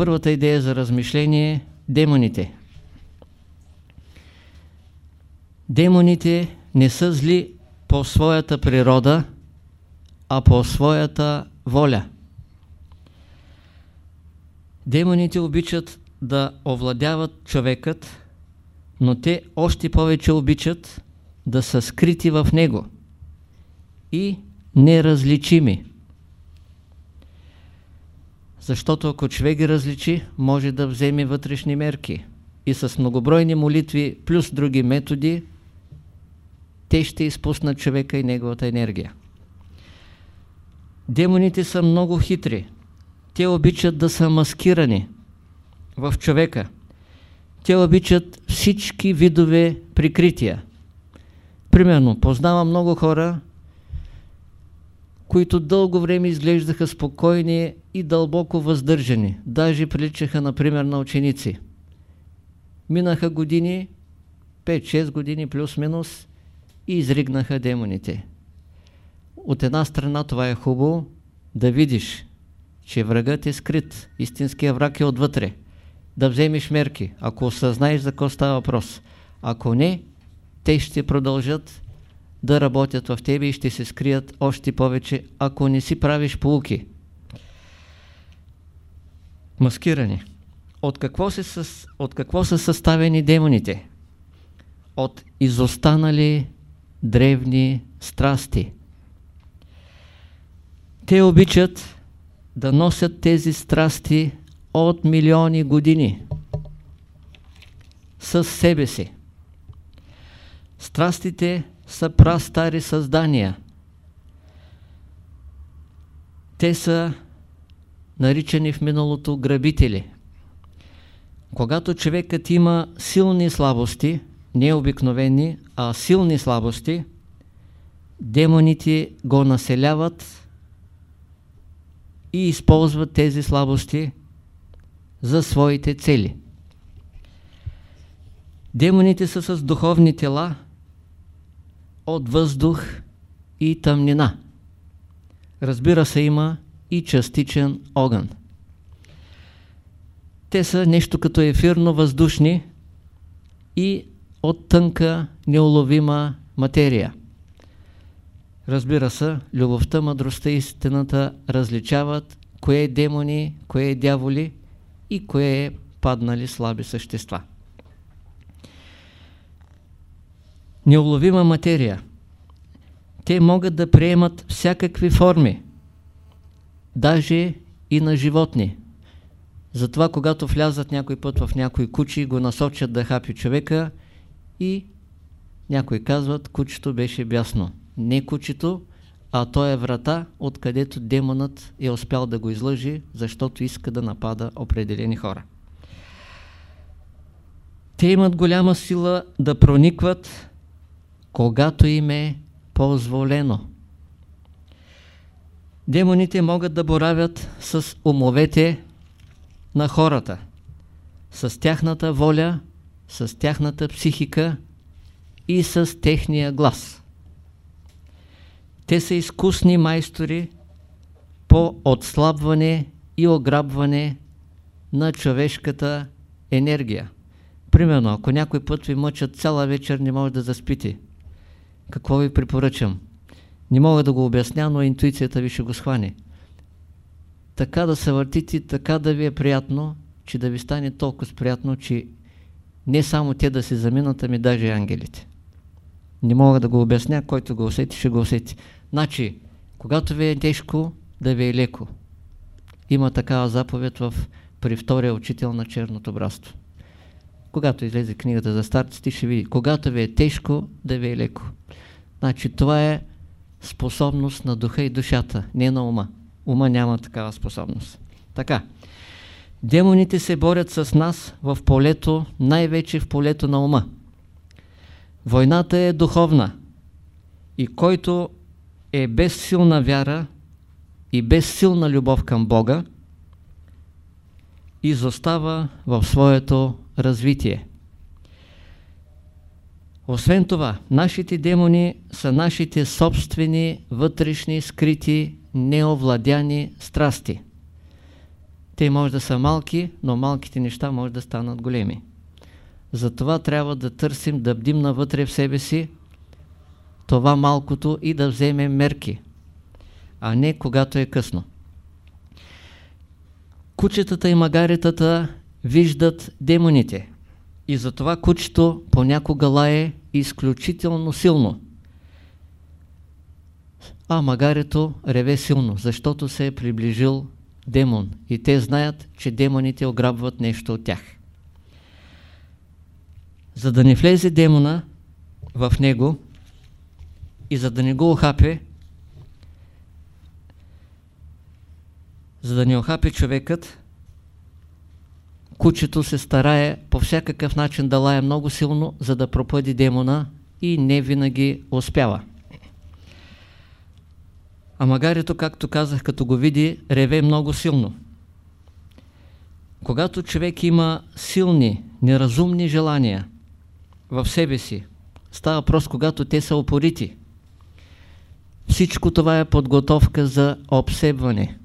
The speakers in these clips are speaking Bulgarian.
първата идея за размишление – демоните. Демоните не са зли по своята природа, а по своята воля. Демоните обичат да овладяват човекът, но те още повече обичат да са скрити в него и неразличими. Защото ако човек ги различи, може да вземе вътрешни мерки. И с многобройни молитви плюс други методи, те ще изпуснат човека и неговата енергия. Демоните са много хитри. Те обичат да са маскирани в човека. Те обичат всички видове прикрития. Примерно, познавам много хора, които дълго време изглеждаха спокойни и дълбоко въздържани. Даже приличаха, например, на ученици. Минаха години, 5-6 години плюс-минус и изригнаха демоните. От една страна това е хубаво да видиш, че врагът е скрит, истинският враг е отвътре. Да вземеш мерки, ако осъзнаеш за какво става въпрос. Ако не, те ще продължат да работят в тебе и ще се скрият още повече, ако не си правиш полуки. Маскиране. От какво, се от какво са съставени демоните? От изостанали древни страсти. Те обичат да носят тези страсти от милиони години със себе си. Страстите са прастари създания. Те са наричани в миналото грабители. Когато човекът има силни слабости, не обикновени, а силни слабости, демоните го населяват и използват тези слабости за своите цели. Демоните са с духовни тела от въздух и тъмнина. Разбира се, има и частичен огън. Те са нещо като ефирно-въздушни и от тънка, неуловима материя. Разбира се, любовта, мъдростта и истината различават кое е демони, кое е дяволи и кое е паднали слаби същества. Неуловима материя. Те могат да приемат всякакви форми, даже и на животни. Затова, когато влязат някой път в някой кучи, го насочат да хапи човека и някои казват, кучето беше бясно. Не кучето, а то е врата, откъдето демонът е успял да го излъжи, защото иска да напада определени хора. Те имат голяма сила да проникват, когато им е позволено. Демоните могат да боравят с умовете на хората, с тяхната воля, с тяхната психика и с техния глас. Те са изкусни майстори по отслабване и ограбване на човешката енергия. Примерно, ако някой път ви мъчат цяла вечер, не може да заспите. Какво ви препоръчам? Не мога да го обясня, но интуицията ви ще го схване. Така да се въртите, така да ви е приятно, че да ви стане толкова приятно, че не само те да се заминат, ами даже и ангелите. Не мога да го обясня, който го усети, ще го усети. Значи, когато ви е тежко, да ви е леко. Има такава заповед в, при втория учител на черното братство. Когато излезе книгата за старците, ще види. Когато ви е тежко, да ви е леко. Значи това е способност на духа и душата, не на ума. Ума няма такава способност. Така. Демоните се борят с нас в полето, най-вече в полето на ума. Войната е духовна. И който е без силна вяра и без силна любов към Бога, изостава в своето развитие. Освен това, нашите демони са нашите собствени, вътрешни, скрити, неовладяни страсти. те може да са малки, но малките неща може да станат големи. Затова трябва да търсим, да бдим навътре в себе си това малкото и да вземем мерки, а не когато е късно. Кучетата и магаретата виждат демоните и затова кучето понякога лае изключително силно. А магарето реве силно, защото се е приближил демон и те знаят, че демоните ограбват нещо от тях. За да не влезе демона в него и за да не го охапе, за да не охапе човекът, кучето се старае по всякакъв начин да лае много силно, за да пропъди демона и не винаги успява. А магарето, както казах, като го види, реве много силно. Когато човек има силни, неразумни желания в себе си, става въпрос, когато те са опорити. Всичко това е подготовка за обсебване.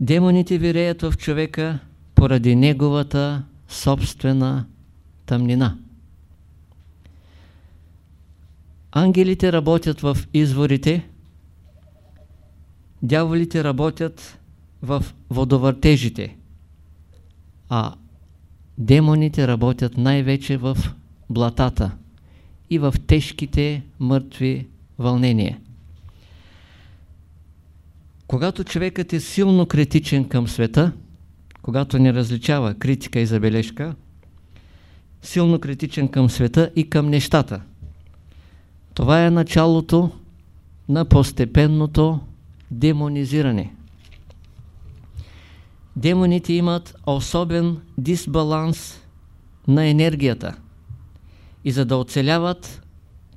Демоните виреят в човека поради неговата собствена тъмнина. Ангелите работят в изворите, дяволите работят в водовъртежите, а демоните работят най-вече в блатата и в тежките мъртви вълнения. Когато човекът е силно критичен към света, когато не различава критика и забележка, силно критичен към света и към нещата – това е началото на постепенното демонизиране. Демоните имат особен дисбаланс на енергията. И за да оцеляват,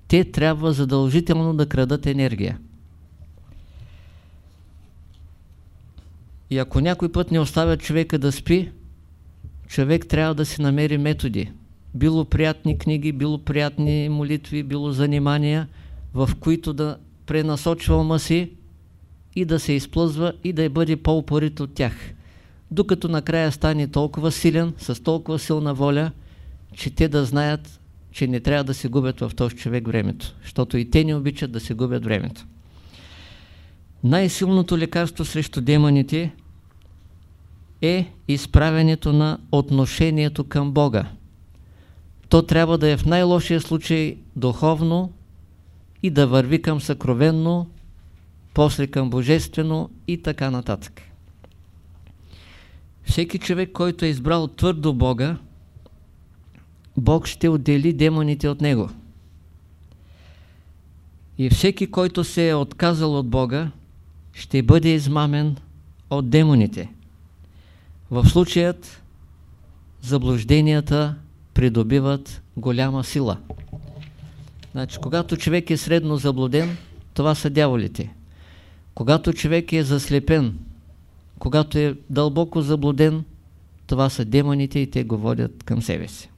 те трябва задължително да крадат енергия. И ако някой път не оставя човека да спи, човек трябва да си намери методи било приятни книги, било приятни молитви, било занимания, в които да пренасочва ума си и да се изплъзва и да бъде по-упорит от тях. Докато накрая стане толкова силен, с толкова силна воля, че те да знаят, че не трябва да се губят в този човек времето, защото и те не обичат да се губят времето. Най-силното лекарство срещу демоните е изправенето на отношението към Бога то трябва да е в най-лошия случай духовно и да върви към съкровенно, после към божествено и така нататък. Всеки човек, който е избрал твърдо Бога, Бог ще отдели демоните от него. И всеки, който се е отказал от Бога, ще бъде измамен от демоните. В случаят заблужденията придобиват голяма сила. Значи, когато човек е средно заблуден, това са дяволите. Когато човек е заслепен, когато е дълбоко заблуден, това са демоните и те го водят към себе си.